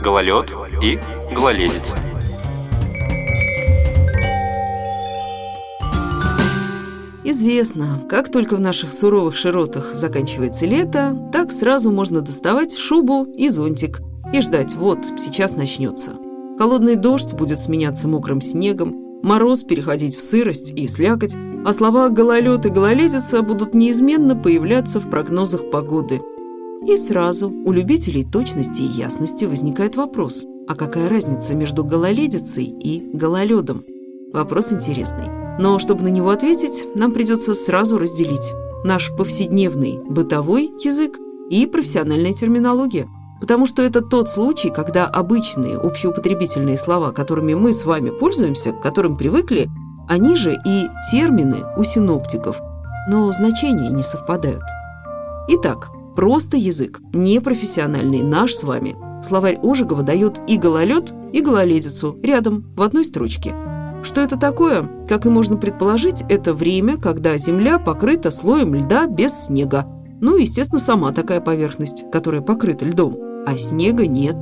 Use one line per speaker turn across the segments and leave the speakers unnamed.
гололед и гололедица.
Известно, как только в наших суровых широтах заканчивается лето, так сразу можно доставать шубу и зонтик и ждать, вот, сейчас начнется. Холодный дождь будет сменяться мокрым снегом, мороз переходить в сырость и слякоть, а слова «гололед» и «гололедица» будут неизменно появляться в прогнозах погоды. И сразу у любителей точности и ясности возникает вопрос, а какая разница между гололедицей и гололедом? Вопрос интересный. Но чтобы на него ответить, нам придется сразу разделить наш повседневный бытовой язык и профессиональная терминология. Потому что это тот случай, когда обычные общеупотребительные слова, которыми мы с вами пользуемся, к которым привыкли, они же и термины у синоптиков, но значения не совпадают. Итак, просто язык, непрофессиональный, наш с вами. Словарь Ожегова дает и гололед, и гололедицу рядом, в одной строчке. Что это такое? Как и можно предположить, это время, когда Земля покрыта слоем льда без снега. Ну, естественно, сама такая поверхность, которая покрыта льдом, а снега нет.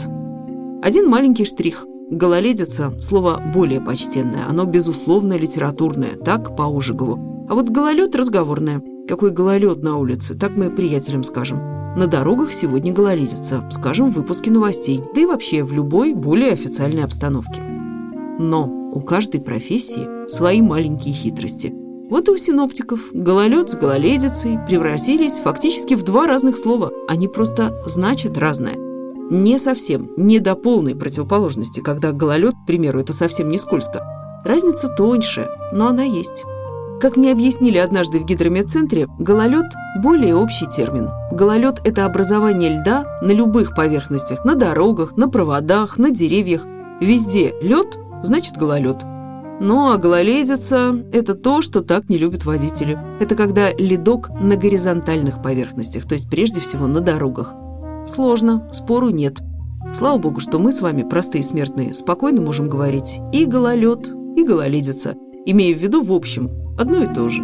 Один маленький штрих – Гололедица – слово более почтенное, оно, безусловно, литературное, так, по Ожегову. А вот гололед – разговорное. Какой гололед на улице, так мы приятелям скажем. На дорогах сегодня гололедица, скажем в выпуске новостей, да и вообще в любой более официальной обстановке. Но у каждой профессии свои маленькие хитрости. Вот и у синоптиков гололед с гололедицей превратились фактически в два разных слова. Они просто значат разное. Не совсем, не до полной противоположности, когда гололед, к примеру, это совсем не скользко. Разница тоньше, но она есть. Как мне объяснили однажды в гидромедцентре, гололед – более общий термин. Гололед – это образование льда на любых поверхностях, на дорогах, на проводах, на деревьях. Везде лед – значит гололед. Ну а гололедица – это то, что так не любят водители. Это когда ледок на горизонтальных поверхностях, то есть прежде всего на дорогах. Сложно, спору нет. Слава богу, что мы с вами, простые смертные, спокойно можем говорить и гололед, и гололедица, имея в виду в общем одно и то же.